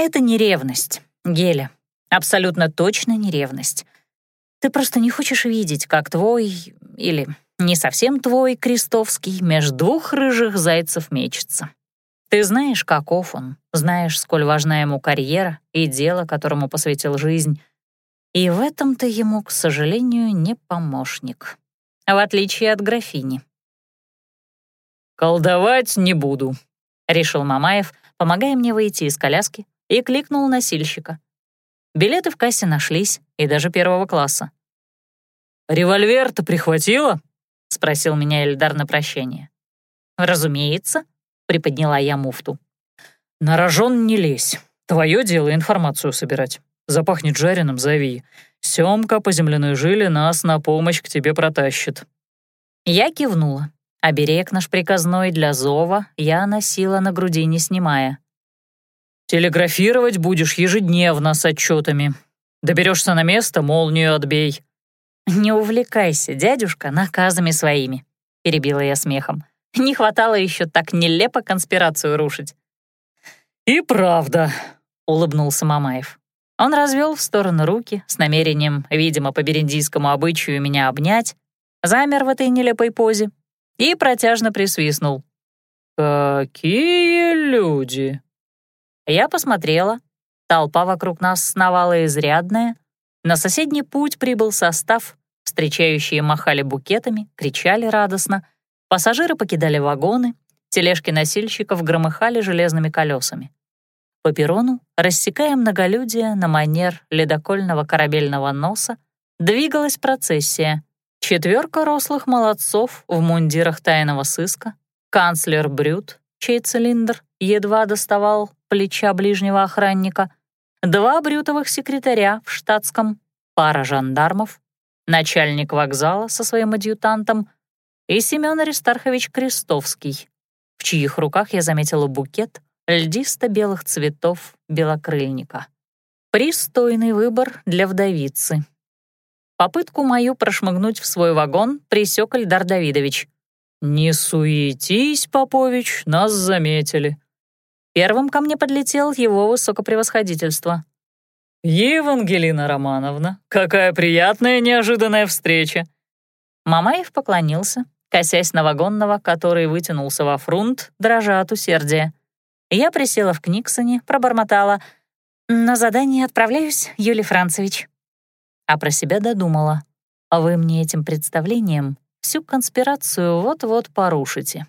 Это не ревность, Геля. Абсолютно точно не ревность. Ты просто не хочешь видеть, как твой, или не совсем твой, Крестовский, меж двух рыжих зайцев мечется. Ты знаешь, каков он, знаешь, сколь важна ему карьера и дело, которому посвятил жизнь. И в этом ты ему, к сожалению, не помощник. В отличие от графини. «Колдовать не буду», — решил Мамаев, помогая мне выйти из коляски, и кликнул носильщика. Билеты в кассе нашлись, и даже первого класса. «Револьвер-то прихватила?» — спросил меня Эльдар на прощание. «Разумеется», — приподняла я муфту. «На рожон не лезь. Твое дело информацию собирать. Запахнет жареным, зови. Семка по земляной жиле нас на помощь к тебе протащит». Я кивнула. Оберег наш приказной для зова я носила на груди, не снимая. «Телеграфировать будешь ежедневно с отчетами. Доберешься на место, молнию отбей. «Не увлекайся, дядюшка, наказами своими», — перебила я смехом. «Не хватало еще так нелепо конспирацию рушить». «И правда», — улыбнулся Мамаев. Он развел в сторону руки с намерением, видимо, по бериндийскому обычаю меня обнять, замер в этой нелепой позе и протяжно присвистнул. «Какие люди!» Я посмотрела. Толпа вокруг нас сновала изрядная. На соседний путь прибыл состав, Встречающие махали букетами, кричали радостно. Пассажиры покидали вагоны, тележки носильщиков громыхали железными колесами. По перрону, рассекая многолюдие на манер ледокольного корабельного носа, двигалась процессия. Четверка рослых молодцов в мундирах тайного сыска, канцлер Брют, чей цилиндр едва доставал плеча ближнего охранника, два брютовых секретаря в штатском, пара жандармов, начальник вокзала со своим адъютантом и Семен Аристархович Крестовский, в чьих руках я заметила букет льдисто-белых цветов белокрыльника. Пристойный выбор для вдовицы. Попытку мою прошмыгнуть в свой вагон присек Эльдар Давидович. «Не суетись, Попович, нас заметили». Первым ко мне подлетел его высокопревосходительство. «Евангелина Романовна, какая приятная неожиданная встреча!» Мамаев поклонился, косясь на вагонного, который вытянулся во фрунт, дрожа от усердия. Я присела в Книксоне, пробормотала «На задание отправляюсь, Юлий Францевич». А про себя додумала «А вы мне этим представлением всю конспирацию вот-вот порушите».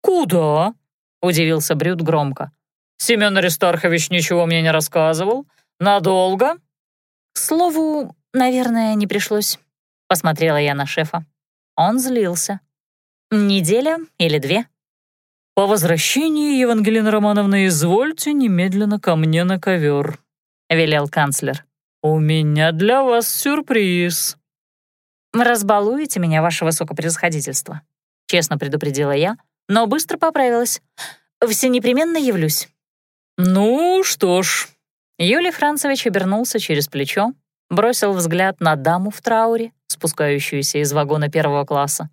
«Куда?» — удивился Брюд громко. «Семен Аристархович ничего мне не рассказывал. «Надолго?» «К слову, наверное, не пришлось», — посмотрела я на шефа. Он злился. «Неделя или две?» «По возвращении, Евангелина Романовна, извольте немедленно ко мне на ковер», — велел канцлер. «У меня для вас сюрприз». «Разбалуете меня, ваше высокопревосходительство», — честно предупредила я, но быстро поправилась. «Все непременно явлюсь». «Ну что ж», Юлий Францевич обернулся через плечо, бросил взгляд на даму в трауре, спускающуюся из вагона первого класса.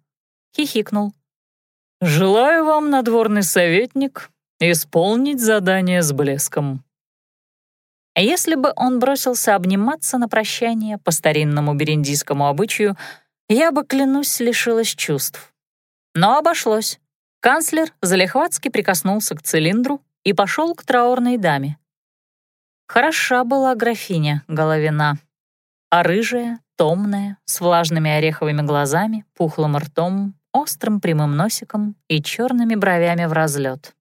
Хихикнул. «Желаю вам, надворный советник, исполнить задание с блеском». Если бы он бросился обниматься на прощание по старинному бериндийскому обычаю, я бы, клянусь, лишилась чувств. Но обошлось. Канцлер залихватски прикоснулся к цилиндру и пошел к траурной даме. Хороша была графиня Головина, а рыжая, томная, с влажными ореховыми глазами, пухлым ртом, острым прямым носиком и черными бровями в разлет.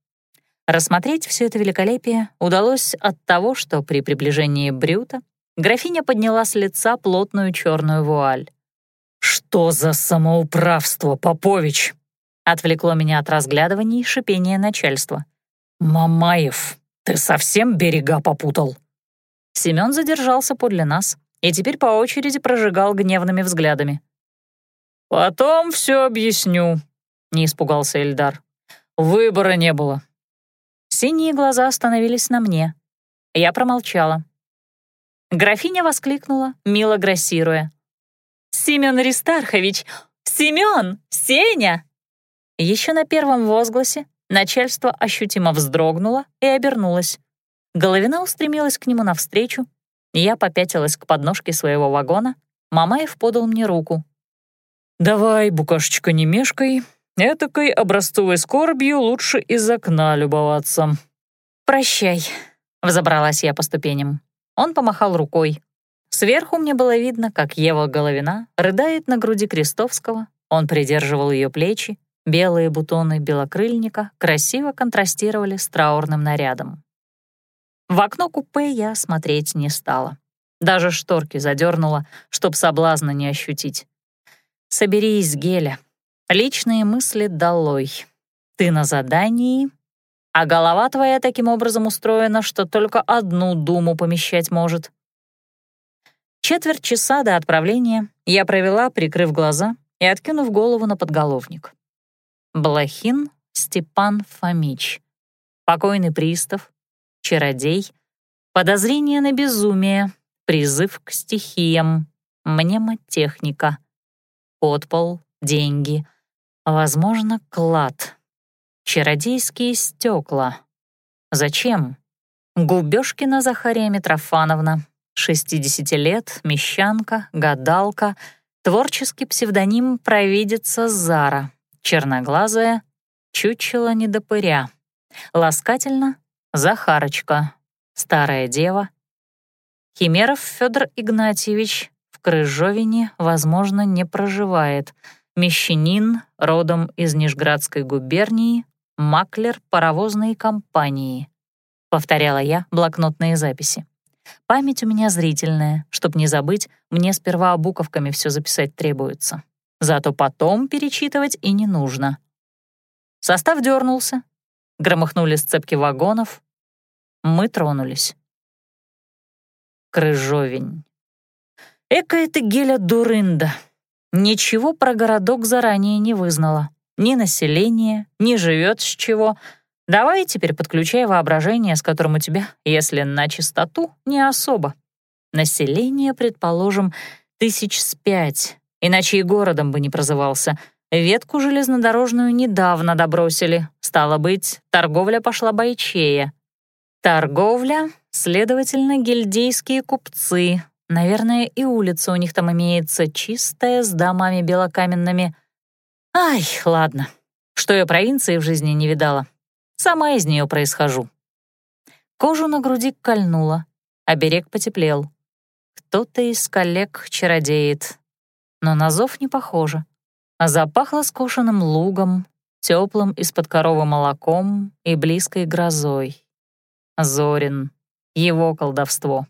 Рассмотреть все это великолепие удалось от того, что при приближении Брюта графиня подняла с лица плотную черную вуаль. «Что за самоуправство, Попович?» Отвлекло меня от разглядываний шипения начальства. «Мамаев, «Ты совсем берега попутал?» Семён задержался подле нас и теперь по очереди прожигал гневными взглядами. «Потом все объясню», — не испугался Эльдар. «Выбора не было». Синие глаза остановились на мне. Я промолчала. Графиня воскликнула, мило грассируя. «Семён Аристархович! Семён! Сеня!» Еще на первом возгласе Начальство ощутимо вздрогнуло и обернулось. Головина устремилась к нему навстречу, я попятилась к подножке своего вагона, Мамаев подал мне руку. «Давай, букашечка, не мешкай, этакой образцовой скорбью лучше из окна любоваться». «Прощай», — взобралась я по ступеням. Он помахал рукой. Сверху мне было видно, как Ева Головина рыдает на груди Крестовского, он придерживал ее плечи, белые бутоны белокрыльника красиво контрастировали с траурным нарядом. В окно купе я смотреть не стала. Даже шторки задернула, чтоб соблазна не ощутить. «Соберись, Геля. Личные мысли долой. Ты на задании, а голова твоя таким образом устроена, что только одну думу помещать может». Четверть часа до отправления я провела, прикрыв глаза и откинув голову на подголовник. Блохин Степан Фомич. Покойный пристав, чародей, подозрение на безумие, призыв к стихиям, мнемотехника, подпол, деньги, возможно, клад, чародейские стекла. Зачем? Губёшкина Захария Митрофановна, 60 лет, мещанка, гадалка, творческий псевдоним провидица Зара, черноглазая, чучело недопыря, ласкательно Захарочка, старая дева, Химеров Федор Игнатьевич в Крыжовине, возможно, не проживает. Мещанин, родом из Нижградской губернии, маклер паровозной компании. Повторяла я блокнотные записи. Память у меня зрительная. Чтоб не забыть, мне сперва буковками все записать требуется. Зато потом перечитывать и не нужно. Состав дернулся. Громыхнули сцепки вагонов. Мы тронулись. Крыжовень. Эка это Геля дурында. Ничего про городок заранее не вызнала. Ни население, ни живет с чего. Давай теперь подключай воображение, с которым у тебя, если на чистоту, не особо. Население, предположим, тысяч с пять, иначе и городом бы не прозывался. Ветку железнодорожную недавно добросили. Стало быть, торговля пошла бойчее. Торговля, следовательно, гильдейские купцы. Наверное, и улица у них там имеется чистая, с домами белокаменными. Ай, ладно. Что я провинции в жизни не видала. Сама из нее происхожу. Кожу на груди кольнула, а берег потеплел. Кто-то из коллег чародеет. Но на зов не похоже. А запахло скошенным лугом, теплым из-под коровы молоком и близкой грозой. Зорин. Его колдовство.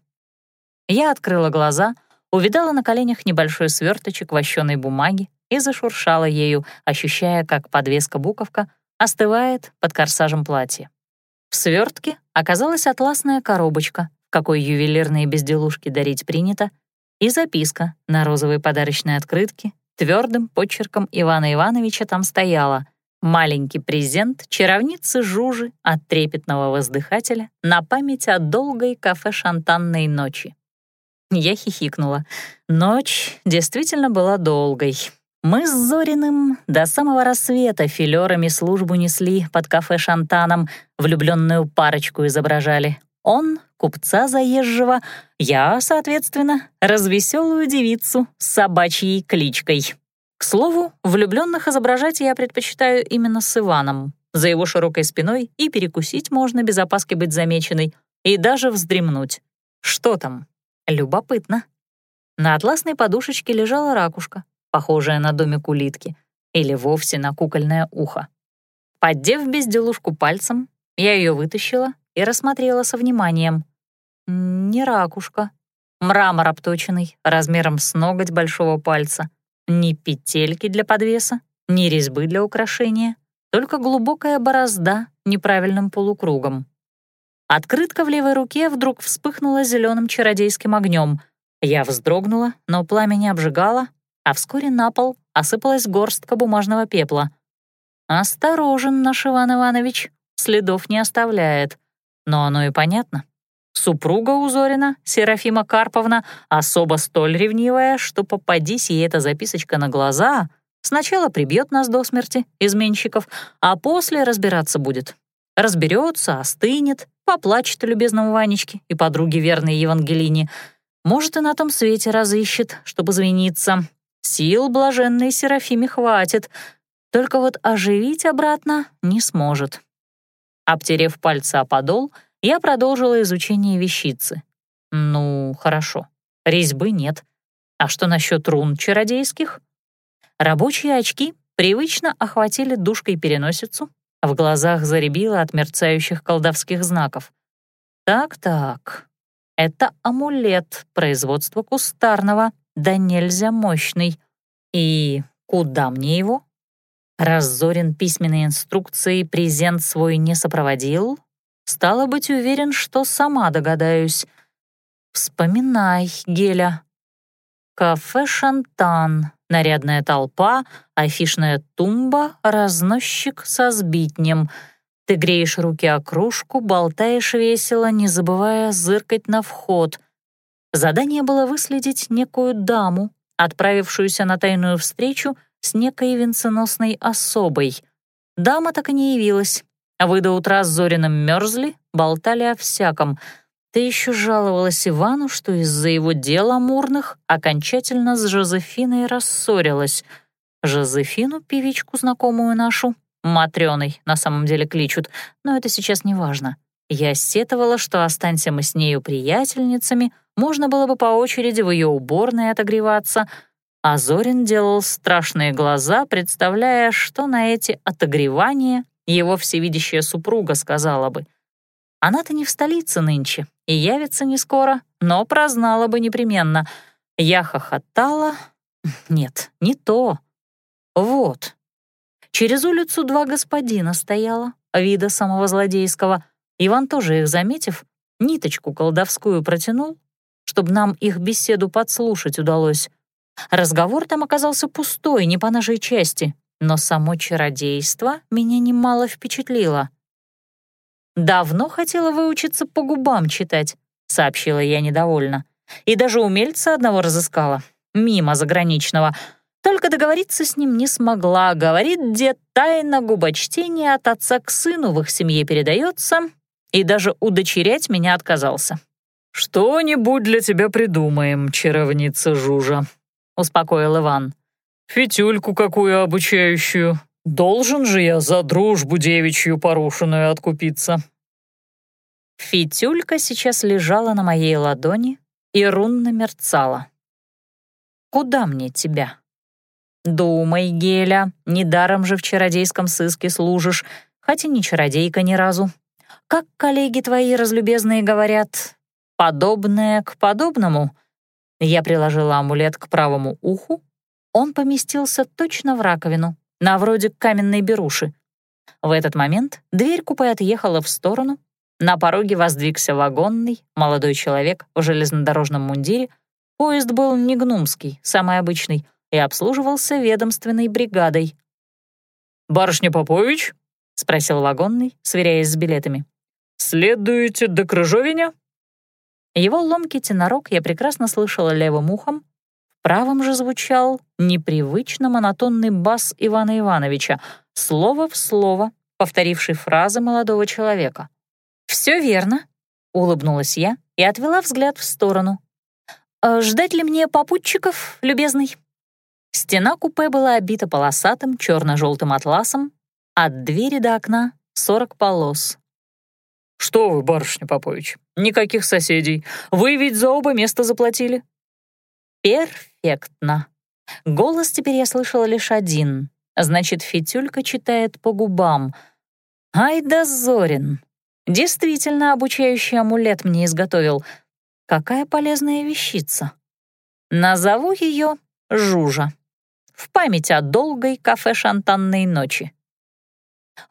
Я открыла глаза, увидала на коленях небольшой сверточек вощеной бумаги и зашуршала ею, ощущая, как подвеска-буковка остывает под корсажем платья. В свертке оказалась атласная коробочка, в какой ювелирные безделушки дарить принято, и записка на розовой подарочной открытке твердым почерком Ивана Ивановича там стояла — Маленький презент чаровницы Жужи от трепетного воздыхателя на память о долгой кафе-шантанной ночи. Я хихикнула. Ночь действительно была долгой. Мы с Зориным до самого рассвета филерами службу несли под кафе Шантаном, влюбленную парочку изображали. Он — купца заезжего, я, соответственно, развеселую девицу с собачьей кличкой. К слову, влюбленных изображать я предпочитаю именно с Иваном. За его широкой спиной и перекусить можно без опаски быть замеченной, и даже вздремнуть. Что там? Любопытно. На атласной подушечке лежала ракушка, похожая на домик улитки, или вовсе на кукольное ухо. Поддев безделушку пальцем, я ее вытащила и рассмотрела со вниманием. Не ракушка. Мрамор обточенный, размером с ноготь большого пальца — ни петельки для подвеса, ни резьбы для украшения, только глубокая борозда неправильным полукругом. Открытка в левой руке вдруг вспыхнула зеленым чародейским огнем. Я вздрогнула, но пламя не обжигало, а вскоре на пол осыпалась горстка бумажного пепла. «Осторожен наш Иван Иванович, следов не оставляет. Но оно и понятно. Супруга Узорина, Серафима Карповна, особо столь ревнивая, что попадись ей эта записочка на глаза, сначала прибьет нас до смерти, изменщиков, а после разбираться будет. Разберется, остынет поплачет о любезном Ванечке и подруге верной Евангелине. Может, и на том свете разыщет, чтобы извиниться. Сил блаженной Серафиме хватит, только вот оживить обратно не сможет. Обтерев пальцы о подол, я продолжила изучение вещицы. Ну, хорошо, резьбы нет. А что насчет рун чародейских? Рабочие очки привычно охватили душкой переносицу, в глазах заребило от мерцающих колдовских знаков. Так-так, это амулет производства кустарного, да нельзя мощный. И куда мне его? Раз Зорин письменной инструкции презент свой не сопроводил, стало быть уверен, что сама догадаюсь. Вспоминай, Геля. Кафе «Шантан», нарядная толпа, афишная тумба, разносчик со сбитнем. Ты греешь руки о кружку, болтаешь весело, не забывая зыркать на вход. Задание было выследить некую даму, отправившуюся на тайную встречу с некой венценосной особой. Дама так и не явилась. Вы до утра с Зориным мерзли, болтали о всяком — ты еще жаловалась Ивану, что из-за его дел амурных окончательно с Жозефиной рассорилась. Жозефину, певичку знакомую нашу, Матрёной на самом деле кличут, но это сейчас не важно. Я сетовала, что останься мы с нею приятельницами, можно было бы по очереди в ее уборной отогреваться, а Зорин делал страшные глаза, представляя, что на эти отогревания его всевидящая супруга сказала бы. Она-то не в столице нынче, и явится не скоро, но прознала бы непременно. Я хохотала. Нет, не то. Вот. Через улицу два господина стояло, вида самого злодейского. Иван тоже их заметив, ниточку колдовскую протянул, чтобы нам их беседу подслушать удалось. Разговор там оказался пустой, не по нашей части, но само чародейство меня немало впечатлило. «Давно хотела выучиться по губам читать», — сообщила я недовольно. «И даже умельца одного разыскала, мимо заграничного. Только договориться с ним не смогла. Говорит, дед, тайна губочтения от отца к сыну в их семье передается, и даже удочерять меня отказался». «Что-нибудь для тебя придумаем, чаровница Жужа», — успокоил Иван. «Фитюльку какую обучающую, Должен же я за дружбу девичью порушенную откупиться. Фитюлька сейчас лежала на моей ладони и рунно мерцала. «Куда мне тебя?» «Думай, Геля, недаром же в чародейском сыске служишь, хотя не чародейка ни разу. Как коллеги твои разлюбезные говорят, подобное к подобному». Я приложила амулет к правому уху, он поместился точно в раковину, на вроде каменной беруши. В этот момент дверь купе отъехала в сторону, на пороге воздвигся вагонный, молодой человек в железнодорожном мундире. Поезд был не гнумский, самый обычный, и обслуживался ведомственной бригадой. «Барышня Попович?» — спросил вагонный, сверяясь с билетами. «Следуете до Крыжовиня?» Его ломкий тенорок я прекрасно слышала левым ухом, правом же звучал непривычно монотонный бас Ивана Ивановича, слово в слово, повторивший фразы молодого человека. «Все верно», — улыбнулась я и отвела взгляд в сторону. «А «Ждать ли мне попутчиков, любезный?» Стена купе была обита полосатым черно-желтым атласом, от двери до окна — сорок полос. «Что вы, барышня Попович, никаких соседей. Вы ведь за оба места заплатили». Перфектно. Голос теперь я слышала лишь один. Значит, Фитюлька читает по губам. Ай да Зорин. Действительно, обучающий амулет мне изготовил. Какая полезная вещица. Назову ее Жужа. В память о долгой кафе-шантанной ночи.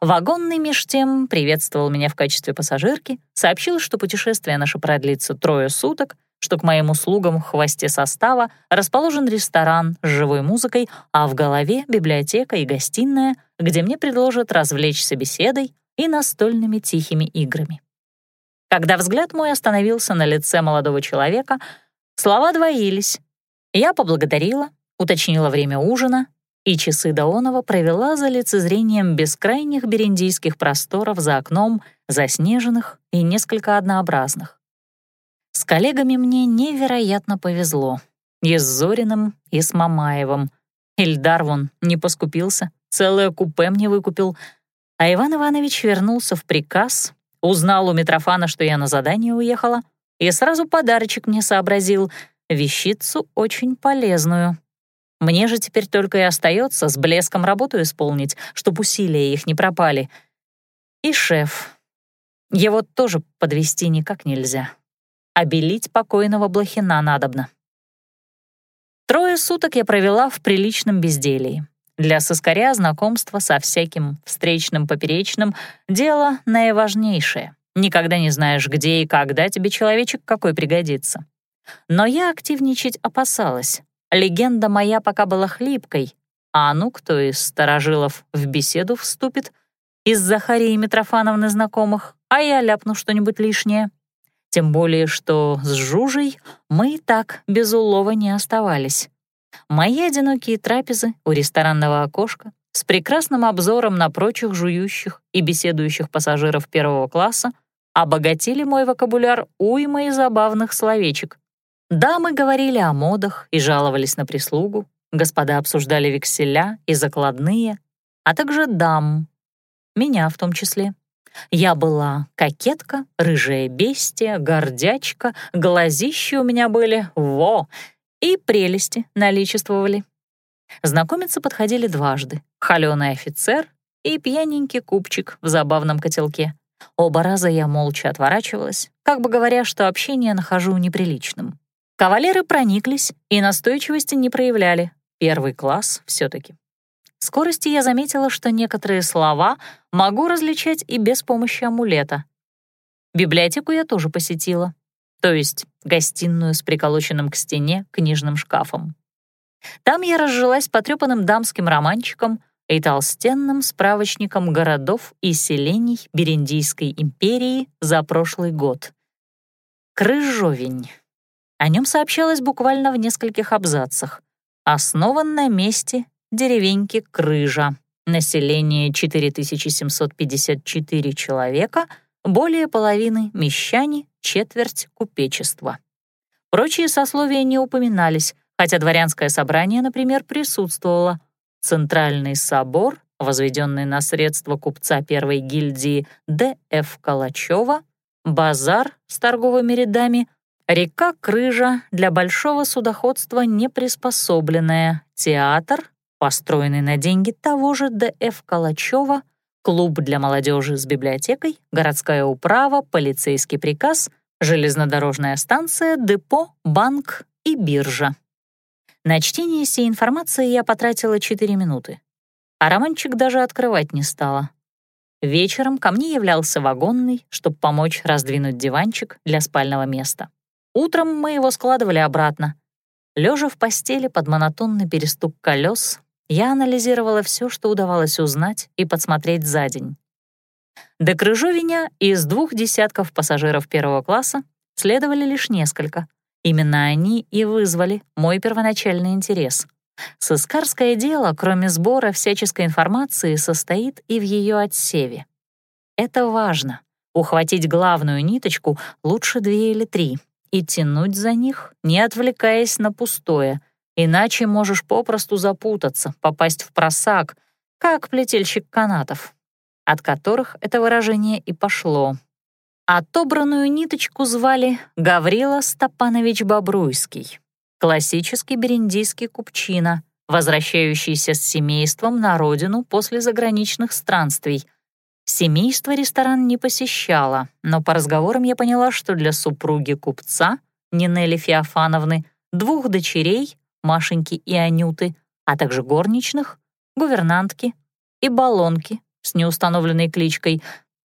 Вагонный меж тем приветствовал меня в качестве пассажирки, сообщил, что путешествие наше продлится трое суток, что к моим услугам в хвосте состава расположен ресторан с живой музыкой, а в голове — библиотека и гостиная, где мне предложат развлечься беседой и настольными тихими играми. Когда взгляд мой остановился на лице молодого человека, слова двоились. Я поблагодарила, уточнила время ужина, и часы Даонова провела за лицезрением бескрайних бериндийских просторов за окном, заснеженных и несколько однообразных. С коллегами мне невероятно повезло. И с Зориным, и с Мамаевым. Ильдар вон не поскупился, целое купе мне выкупил. А Иван Иванович вернулся в приказ, узнал у Митрофана, что я на задание уехала, и сразу подарочек мне сообразил — вещицу очень полезную. Мне же теперь только и остается с блеском работу исполнить, чтоб усилия их не пропали. И шеф. Его тоже подвести никак нельзя. Обелить покойного Блохина надобно. Трое суток я провела в приличном безделии. Для соскоря знакомства со всяким встречным поперечным — дело наиважнейшее. Никогда не знаешь, где и когда тебе человечек какой пригодится. Но я активничать опасалась. Легенда моя пока была хлипкой, а ну кто из старожилов в беседу вступит, из Захарии Митрофановны знакомых, а я ляпну что-нибудь лишнее. Тем более, что с Жужей мы и так без улова не оставались. Мои одинокие трапезы у ресторанного окошка с прекрасным обзором на прочих жующих и беседующих пассажиров первого класса обогатили мой вокабуляр уймой забавных словечек, Дамы говорили о модах и жаловались на прислугу, господа обсуждали векселя и закладные, а также дам, меня в том числе. Я была кокетка, рыжая бестия, гордячка, глазища у меня были, во, и прелести наличествовали. Знакомиться подходили дважды — холёный офицер и пьяненький купчик в забавном котелке. Оба раза я молча отворачивалась, как бы говоря, что общение нахожу неприличным. Кавалеры прониклись и настойчивости не проявляли. Первый класс все таки Скорости я заметила, что некоторые слова могу различать и без помощи амулета. Библиотеку я тоже посетила, то есть гостиную с приколоченным к стене книжным шкафом. Там я разжилась потрёпанным дамским романчиком и толстенным справочником городов и селений Бериндийской империи за прошлый год. Крыжовень. О нем сообщалось буквально в нескольких абзацах. Основан на месте деревеньки Крыжа. Население 4754 человека, более половины мещане, четверть купечества. Прочие сословия не упоминались, хотя дворянское собрание, например, присутствовало. Центральный собор, возведенный на средства купца первой гильдии Д.Ф. Калачева, базар с торговыми рядами, Река Крыжа для большого судоходства не приспособленная, театр, построенный на деньги того же Д.Ф. Калачева, клуб для молодежи с библиотекой, городская управа, полицейский приказ, железнодорожная станция, депо, банк и биржа. На чтение всей информации я потратила 4 минуты, а романчик даже открывать не стала. Вечером ко мне являлся вагонный, чтобы помочь раздвинуть диванчик для спального места. Утром мы его складывали обратно. Лежа в постели под монотонный перестук колес, я анализировала все, что удавалось узнать и подсмотреть за день. До Крыжовиня из двух десятков пассажиров первого класса следовали лишь несколько. Именно они и вызвали мой первоначальный интерес. Сыскарское дело, кроме сбора всяческой информации, состоит и в ее отсеве. Это важно. Ухватить главную ниточку лучше две или три, и тянуть за них, не отвлекаясь на пустое, иначе можешь попросту запутаться, попасть в просак, как плетельщик канатов, от которых это выражение и пошло. Отобранную ниточку звали Гаврила Степанович Бобруйский, классический бериндийский купчина, возвращающийся с семейством на родину после заграничных странствий — Семейство ресторан не посещало, но по разговорам я поняла, что для супруги купца, Нинели Феофановны, двух дочерей, Машеньки и Анюты, а также горничных, гувернантки и баллонки с неустановленной кличкой,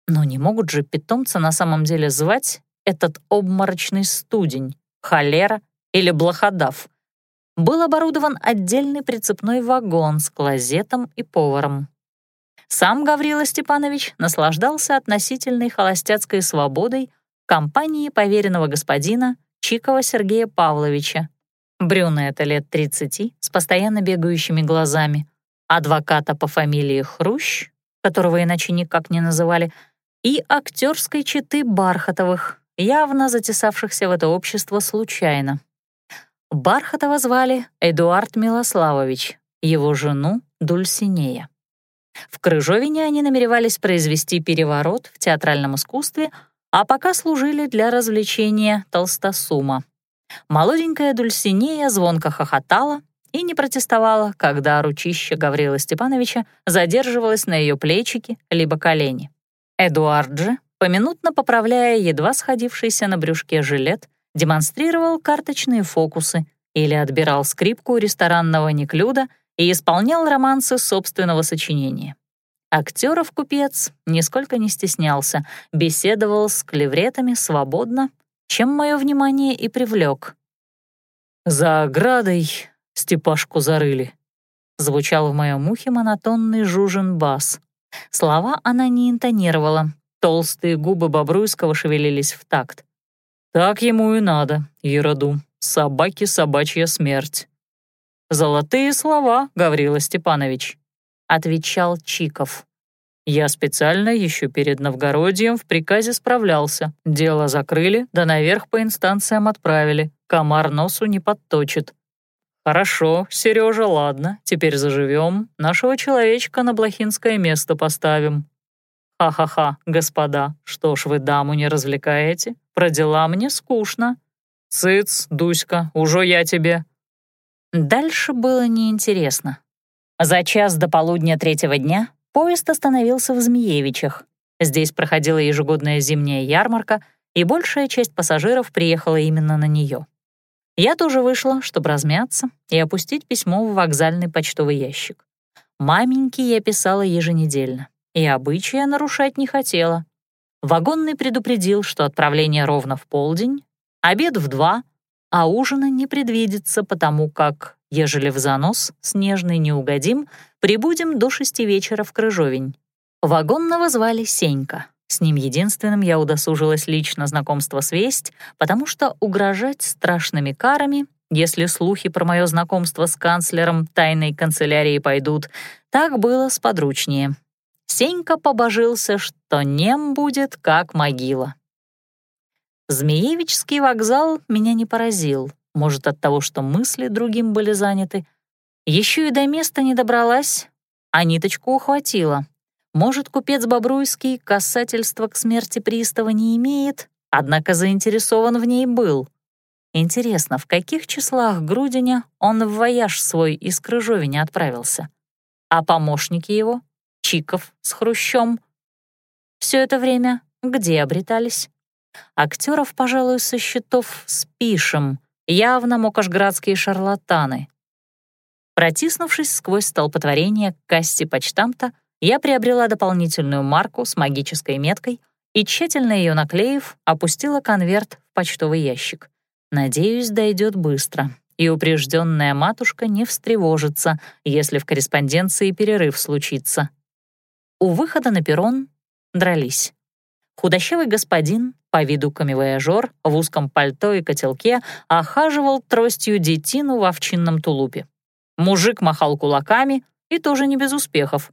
но не могут же питомца на самом деле звать этот обморочный студень, холера или блоходав. Был оборудован отдельный прицепной вагон с клозетом и поваром. Сам Гаврила Степанович наслаждался относительной холостяцкой свободой компании поверенного господина Чикова Сергея Павловича, брюнета лет 30 с постоянно бегающими глазами, адвоката по фамилии Хрущ, которого иначе никак не называли, и актерской четы Бархатовых, явно затесавшихся в это общество случайно. Бархатова звали Эдуард Милославович, его жену — Дульсинея. В Крыжовине они намеревались произвести переворот в театральном искусстве, а пока служили для развлечения толстосума. Молоденькая Дульсинея звонко хохотала и не протестовала, когда ручище Гаврила Степановича задерживалось на ее плечики либо колени. Эдуард же, поминутно поправляя едва сходившийся на брюшке жилет, демонстрировал карточные фокусы или отбирал скрипку ресторанного неклюда и исполнял романсы собственного сочинения. Актеров купец нисколько не стеснялся, беседовал с клевретами свободно, чем мое внимание и привлек. «За оградой Степашку зарыли», — звучал в моем ухе монотонный жужжин бас. Слова она не интонировала, толстые губы Бобруйского шевелились в такт. «Так ему и надо, Ероду, собаки собачья смерть». «Золотые слова, Гаврила Степанович», — отвечал Чиков. «Я специально еще перед Новгородием в приказе справлялся. Дело закрыли, да наверх по инстанциям отправили. Комар носу не подточит. Хорошо, Сережа, ладно, теперь заживем. Нашего человечка на блохинское место поставим. Ха-ха-ха, господа, что ж вы даму не развлекаете? Про дела мне скучно. Цыц, Дуська, уже я тебе. Дальше было неинтересно. За час до полудня третьего дня поезд остановился в Змеевичах. Здесь проходила ежегодная зимняя ярмарка, и большая часть пассажиров приехала именно на нее. Я тоже вышла, чтобы размяться и опустить письмо в вокзальный почтовый ящик. Маменьке я писала еженедельно, и обычая нарушать не хотела. Вагонный предупредил, что отправление ровно в полдень, обед в два — а ужина не предвидится, потому как, ежели в занос снежный не угодим, прибудем до шести вечера в Крыжовень. Вагонного звали Сенька. С ним единственным я удосужилась лично знакомство свесть, потому что угрожать страшными карами, если слухи про мое знакомство с канцлером тайной канцелярии пойдут, так было сподручнее. Сенька побожился, что нем будет как могила. Змеевичский вокзал меня не поразил, может, от того, что мысли другим были заняты. Еще и до места не добралась, а ниточку ухватила. Может, купец Бобруйский касательства к смерти пристава не имеет, однако заинтересован в ней был. Интересно, в каких числах Грудиня он в вояж свой из Крыжовиня отправился? А помощники его, Чиков с Хрущом, все это время где обретались? Актеров, пожалуй, со счетов спишем, явно мокошградские шарлатаны. Протиснувшись сквозь столпотворение к кассе почтамта, я приобрела дополнительную марку с магической меткой и, тщательно ее наклеив, опустила конверт в почтовый ящик. Надеюсь, дойдет быстро, и упрежденная матушка не встревожится, если в корреспонденции перерыв случится. У выхода на перрон дрались. Худощавый господин, по виду камевояжер, в узком пальто и котелке, охаживал тростью детину в овчинном тулупе. Мужик махал кулаками, и тоже не без успехов.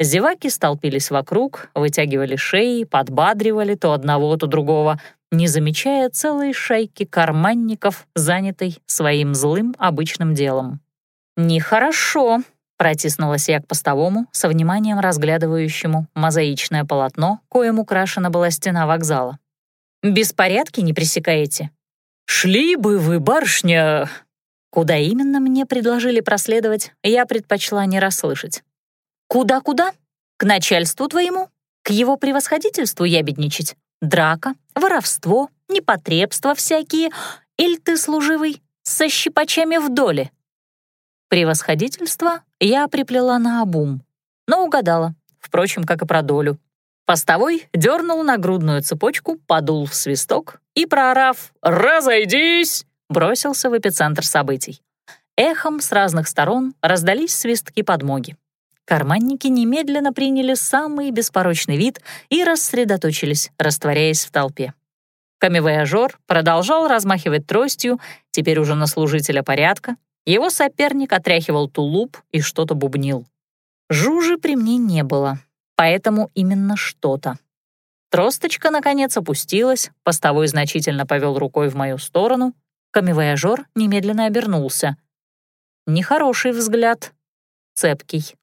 Зеваки столпились вокруг, вытягивали шеи, подбадривали то одного, то другого, не замечая целой шайки карманников, занятой своим злым обычным делом. «Нехорошо», Протиснулась я к постовому, со вниманием разглядывающему мозаичное полотно, коим украшена была стена вокзала. «Беспорядки не пресекаете?» «Шли бы вы, барышня!» Куда именно мне предложили проследовать, я предпочла не расслышать. «Куда-куда? К начальству твоему? К его превосходительству ябедничать? Драка, воровство, непотребства всякие? Или ты, служивый, со щипачами в доле?» Превосходительство я приплела на обум, но угадала, впрочем, как и про долю. Постовой дернул нагрудную цепочку, подул в свисток и, проорав «Разойдись!», бросился в эпицентр событий. Эхом с разных сторон раздались свистки подмоги. Карманники немедленно приняли самый беспорочный вид и рассредоточились, растворяясь в толпе. Камевояжер продолжал размахивать тростью, теперь уже на служителя порядка, его соперник отряхивал тулуп и что-то бубнил. Жужи при мне не было, поэтому именно что-то. Тросточка, наконец, опустилась, постовой значительно повел рукой в мою сторону, камевояжер немедленно обернулся. Нехороший взгляд, цепкий.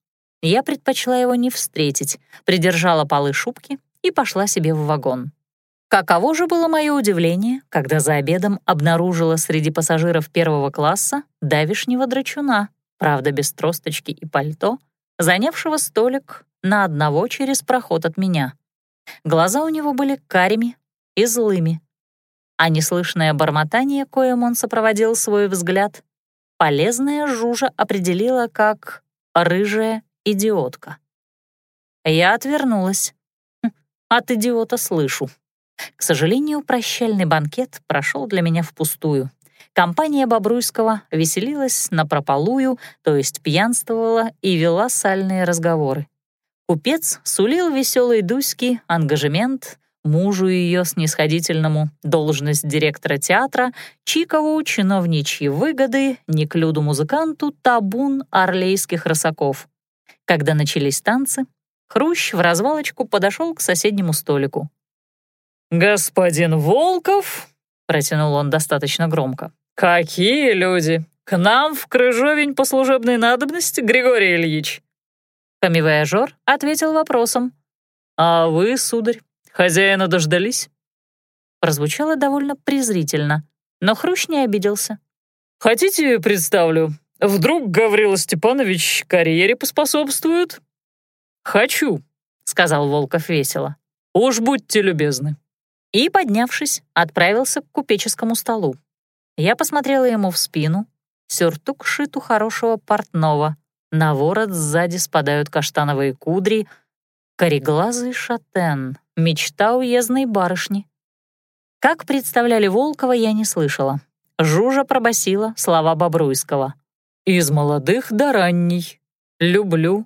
Я предпочла его не встретить, придержала полы шубки и пошла себе в вагон. Каково же было мое удивление, когда за обедом обнаружила среди пассажиров первого класса давишнего драчуна, правда, без тросточки и пальто, занявшего столик на одного через проход от меня. Глаза у него были карими и злыми, а неслышное бормотание, коим он сопроводил свой взгляд, полезная жужа определила как «рыжая идиотка». Я отвернулась. Хм, от идиота слышу. К сожалению, прощальный банкет прошел для меня впустую. Компания Бобруйского веселилась напропалую, то есть пьянствовала и вела сальные разговоры. Купец сулил веселой Дуське ангажемент, мужу ее снисходительному должность директора театра, Чикову чиновничьи выгоды, Неклюду музыканту табун орлейских рысаков. Когда начались танцы, Хрущ в развалочку подошел к соседнему столику. «Господин Волков», — протянул он достаточно громко, — «какие люди! К нам в Крыжовень по служебной надобности, Григорий Ильич!» Камевояжер ответил вопросом. «А вы, сударь, хозяина дождались?» Прозвучало довольно презрительно, но Хрущ не обиделся. «Хотите, представлю? Вдруг Гаврила Степанович карьере поспособствует?» «Хочу», — сказал Волков весело. «Уж будьте любезны» и, поднявшись, отправился к купеческому столу. Я посмотрела ему в спину. Сюртук шит у хорошего портного. На ворот сзади спадают каштановые кудри. Кореглазый шатен — мечта уездной барышни. Как представляли Волкова, я не слышала. Жужа пробасила слова Бобруйского. «Из молодых до ранней. Люблю».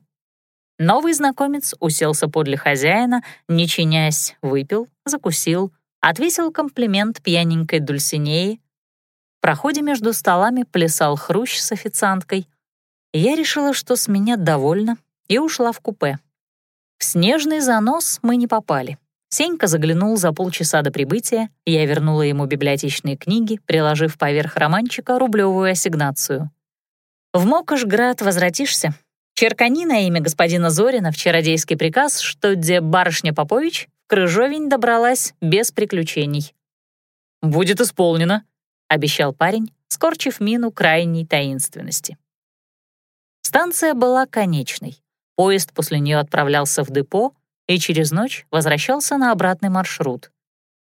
Новый знакомец уселся подле хозяина, не чинясь, выпил, закусил, отвесил комплимент пьяненькой Дульсинеи. В проходе между столами плясал хрущ с официанткой. Я решила, что с меня довольна, и ушла в купе. В снежный занос мы не попали. Сенька заглянул за полчаса до прибытия, я вернула ему библиотечные книги, приложив поверх романчика рублевую ассигнацию. «В Мокошград возвратишься?» Черкани на имя господина Зорина в чародейский приказ, что где барышня Попович в Крыжовень добралась без приключений. «Будет исполнено», — обещал парень, скорчив мину крайней таинственности. Станция была конечной. Поезд после нее отправлялся в депо и через ночь возвращался на обратный маршрут.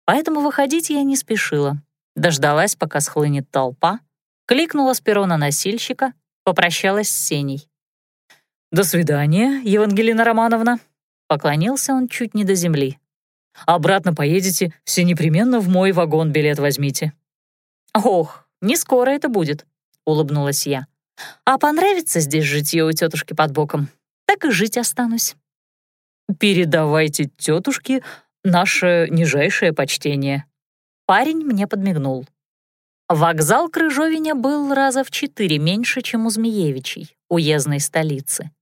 Поэтому выходить я не спешила. Дождалась, пока схлынет толпа, кликнула с перона носильщика, попрощалась с Сеней. «До свидания, Евангелина Романовна», — поклонился он чуть не до земли. «Обратно поедете, все непременно в мой вагон билет возьмите». «Ох, не скоро это будет», — улыбнулась я. «А понравится здесь житье у тетушки под боком, так и жить останусь». «Передавайте тетушке наше нижайшее почтение». Парень мне подмигнул. Вокзал Крыжовиня был раза в четыре меньше, чем у Змеевичей, уездной столицы.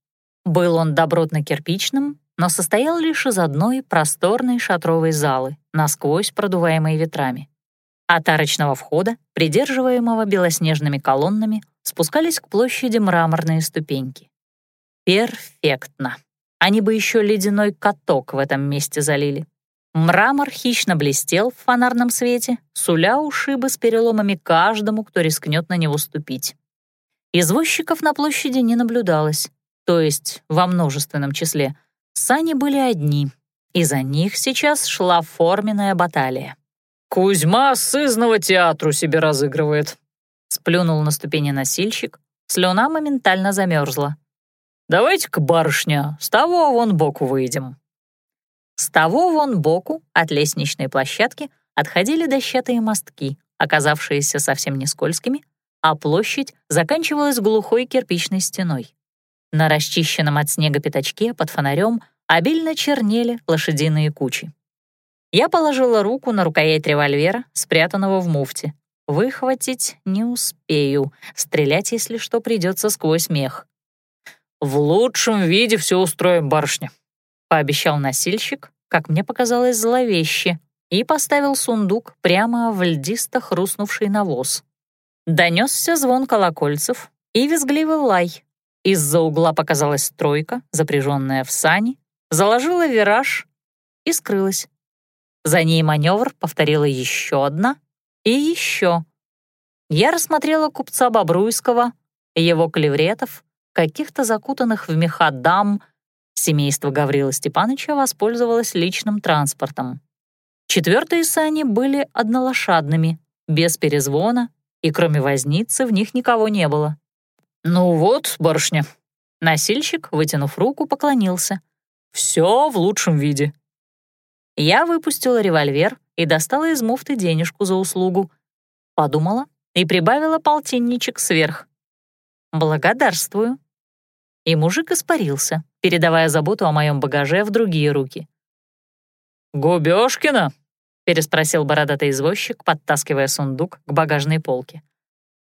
Был он добротно-кирпичным, но состоял лишь из одной просторной шатровой залы, насквозь продуваемой ветрами. От арочного входа, придерживаемого белоснежными колоннами, спускались к площади мраморные ступеньки. Перфектно. Они бы еще ледяной каток в этом месте залили. Мрамор хищно блестел в фонарном свете, суля ушибы с переломами каждому, кто рискнет на него ступить. Извозчиков на площади не наблюдалось то есть во множественном числе, сани были одни, и за них сейчас шла форменная баталия. «Кузьма сызного театру себе разыгрывает», — сплюнул на ступени носильщик, слюна моментально замерзла. «Давайте-ка, барышня, с того вон боку выйдем». С того вон боку от лестничной площадки отходили дощатые мостки, оказавшиеся совсем не скользкими, а площадь заканчивалась глухой кирпичной стеной. На расчищенном от снега пятачке под фонарем обильно чернели лошадиные кучи. Я положила руку на рукоять револьвера, спрятанного в муфте. Выхватить не успею, стрелять, если что, придется сквозь мех. «В лучшем виде все устроим, барышня», — пообещал носильщик, как мне показалось зловеще, и поставил сундук прямо в льдисто хрустнувший навоз. Донесся звон колокольцев и визгливый лай. Из-за угла показалась тройка, запряженная в сани, заложила вираж и скрылась. За ней маневр повторила еще одна и еще. Я рассмотрела купца Бобруйского, его клевретов, каких-то закутанных в меха дам. Семейство Гаврила Степановича воспользовалось личным транспортом. Четвертые сани были однолошадными, без перезвона, и кроме возницы в них никого не было. «Ну вот, барышня». Носильщик, вытянув руку, поклонился. «Все в лучшем виде». Я выпустила револьвер и достала из муфты денежку за услугу. Подумала и прибавила полтинничек сверх. «Благодарствую». И мужик испарился, передавая заботу о моем багаже в другие руки. «Губёшкина?» — переспросил бородатый извозчик, подтаскивая сундук к багажной полке.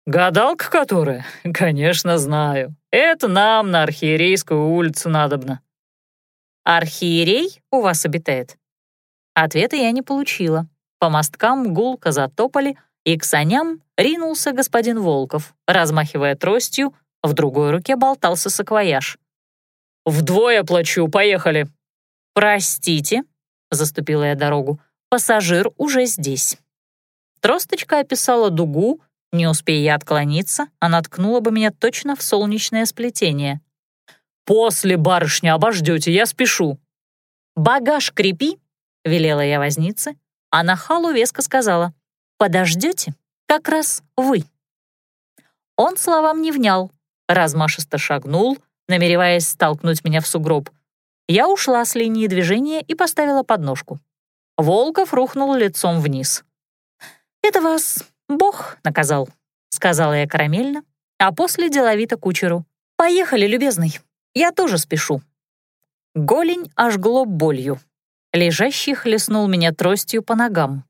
«Гадалка которая? Конечно, знаю. Это нам на Архиерейскую улицу надобно». «Архиерей у вас обитает?» Ответа я не получила. По мосткам гулко затопали, и к саням ринулся господин Волков, размахивая тростью, в другой руке болтался саквояж. «Вдвое плачу, поехали!» «Простите», заступила я дорогу. «Пассажир уже здесь». Тросточка описала дугу, не успея я отклониться, она ткнула бы меня точно в солнечное сплетение. «После, барышня, обождете, я спешу». «Багаж крепи», — велела я вознице, а на халу веско сказала, «Подождете? Как раз вы». Он словам не внял, размашисто шагнул, намереваясь столкнуть меня в сугроб. Я ушла с линии движения и поставила подножку. Волков рухнул лицом вниз. «Это вас Бог наказал», — сказала я карамельно, а после деловито кучеру. «Поехали, любезный, я тоже спешу». Голень ожгло болью. Лежащий хлестнул меня тростью по ногам.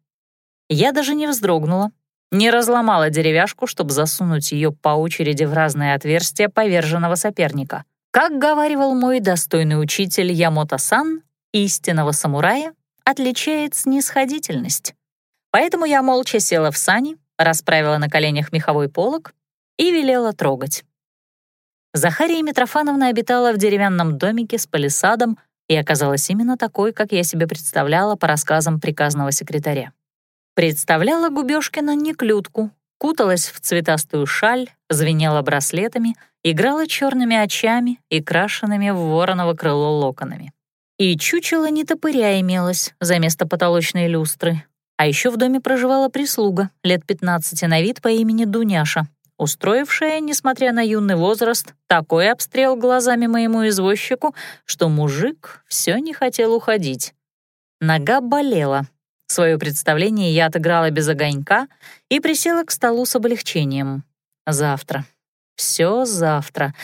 Я даже не вздрогнула, не разломала деревяшку, чтобы засунуть ее по очереди в разные отверстия поверженного соперника. Как говаривал мой достойный учитель Ямото-сан, истинного самурая отличает снисходительность. Поэтому я молча села в сани, расправила на коленях меховой полог и велела трогать. Захария Митрофановна обитала в деревянном домике с палисадом и оказалась именно такой, как я себе представляла по рассказам приказного секретаря. Представляла Губёшкина не клютку, куталась в цветастую шаль, звенела браслетами, играла черными очами и крашенными в вороново крыло локонами. И чучело не топыря имелось за место потолочной люстры. А еще в доме проживала прислуга, лет 15 на вид по имени Дуняша, устроившая, несмотря на юный возраст, такой обстрел глазами моему извозчику, что мужик все не хотел уходить. Нога болела, Свое представление я отыграла без огонька и присела к столу с облегчением. Завтра. Все завтра.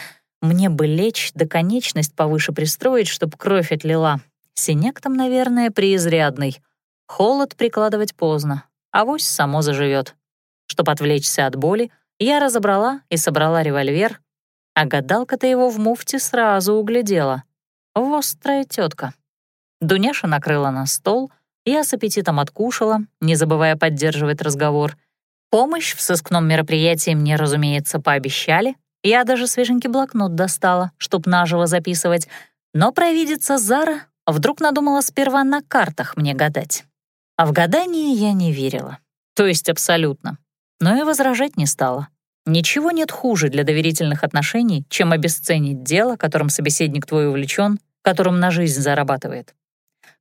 Мне бы лечь, да конечность повыше пристроить, чтоб кровь отлила. Синяк там, наверное, преизрядный. Холод прикладывать поздно, авось само заживет. Чтоб отвлечься от боли, я разобрала и собрала револьвер, а гадалка-то его в муфте сразу углядела. Вострая тетка. Дуняша накрыла на стол — я с аппетитом откушала, не забывая поддерживать разговор. Помощь в сыскном мероприятии мне, разумеется, пообещали. Я даже свеженький блокнот достала, чтоб наживо записывать. Но провидица Зара вдруг надумала сперва на картах мне гадать. А в гадание я не верила. То есть абсолютно. Но и возражать не стала. Ничего нет хуже для доверительных отношений, чем обесценить дело, которым собеседник твой увлечен, которым на жизнь зарабатывает.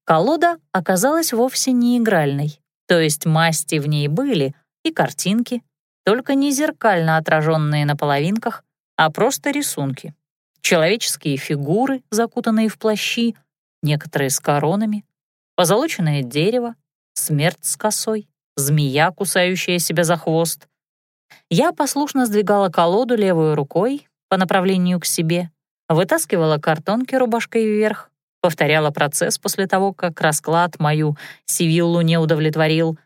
Колода оказалась вовсе не игральной, то есть масти в ней были и картинки, только не зеркально отраженные на половинках, а просто рисунки. Человеческие фигуры, закутанные в плащи, некоторые с коронами, позолоченное дерево, смерть с косой, змея, кусающая себя за хвост. Я послушно сдвигала колоду левой рукой по направлению к себе, вытаскивала картонки рубашкой вверх, Повторяла процесс после того, как расклад мою Сивиллу не удовлетворил,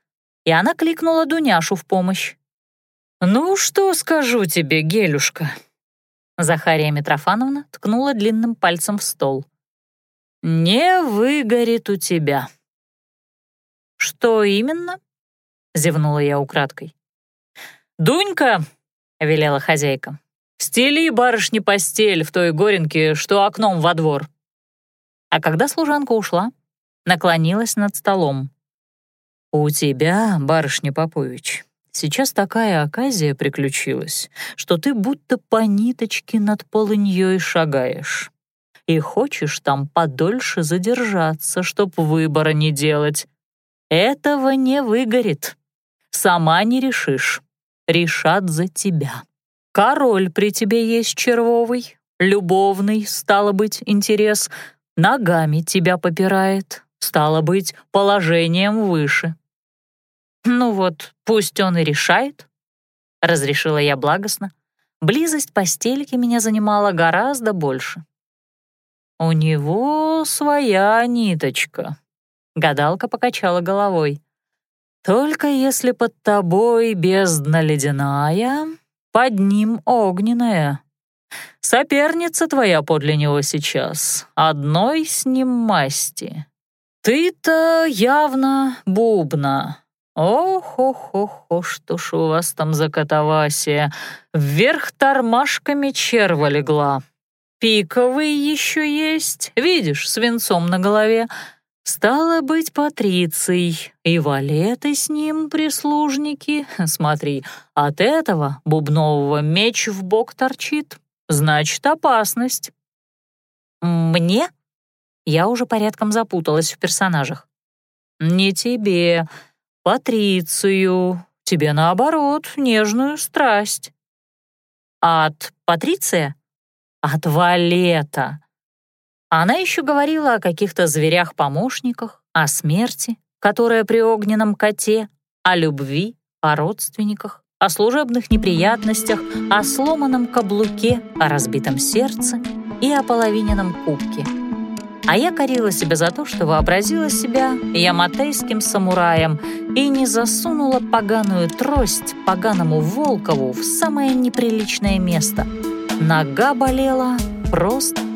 и она кликнула Дуняшу в помощь. «Ну, что скажу тебе, Гелюшка?» Захария Митрофановна ткнула длинным пальцем в стол. «Не выгорит у тебя». «Что именно?» — зевнула я украдкой. «Дунька!» — велела хозяйка. «Стели барышни постель в той горенке, что окном во двор». А когда служанка ушла, наклонилась над столом. «У тебя, барышня Попович, сейчас такая оказия приключилась, что ты будто по ниточке над полыньей шагаешь. И хочешь там подольше задержаться, чтоб выбора не делать. Этого не выгорит. Сама не решишь. Решат за тебя. Король при тебе есть червовый, любовный, стало быть, интерес, ногами тебя попирает, стало быть, положением выше. «Ну вот, пусть он и решает», — разрешила я благостно. Близость постельки меня занимала гораздо больше. «У него своя ниточка», — гадалка покачала головой. «Только если под тобой бездна ледяная, под ним огненная. Соперница твоя подле него сейчас, одной с ним масти. Ты-то явно бубна. Ох-ох-ох, что ж у вас там за катавасия. Вверх тормашками черва легла. Пиковый еще есть, видишь, свинцом на голове. Стало быть, Патриций, и валеты с ним прислужники. Смотри, от этого бубнового меч в бок торчит. Значит, опасность. Мне? Я уже порядком запуталась в персонажах. Не тебе, Патрицию. Тебе, наоборот, нежную страсть. От Патриция? От Валета. Она еще говорила о каких-то зверях-помощниках, о смерти, которая при огненном коте, о любви, о родственниках, о служебных неприятностях, о сломанном каблуке, о разбитом сердце и о половиненном кубке. А я корила себя за то, что вообразила себя яматейским самураем и не засунула поганую трость поганому Волкову в самое неприличное место. Нога болела просто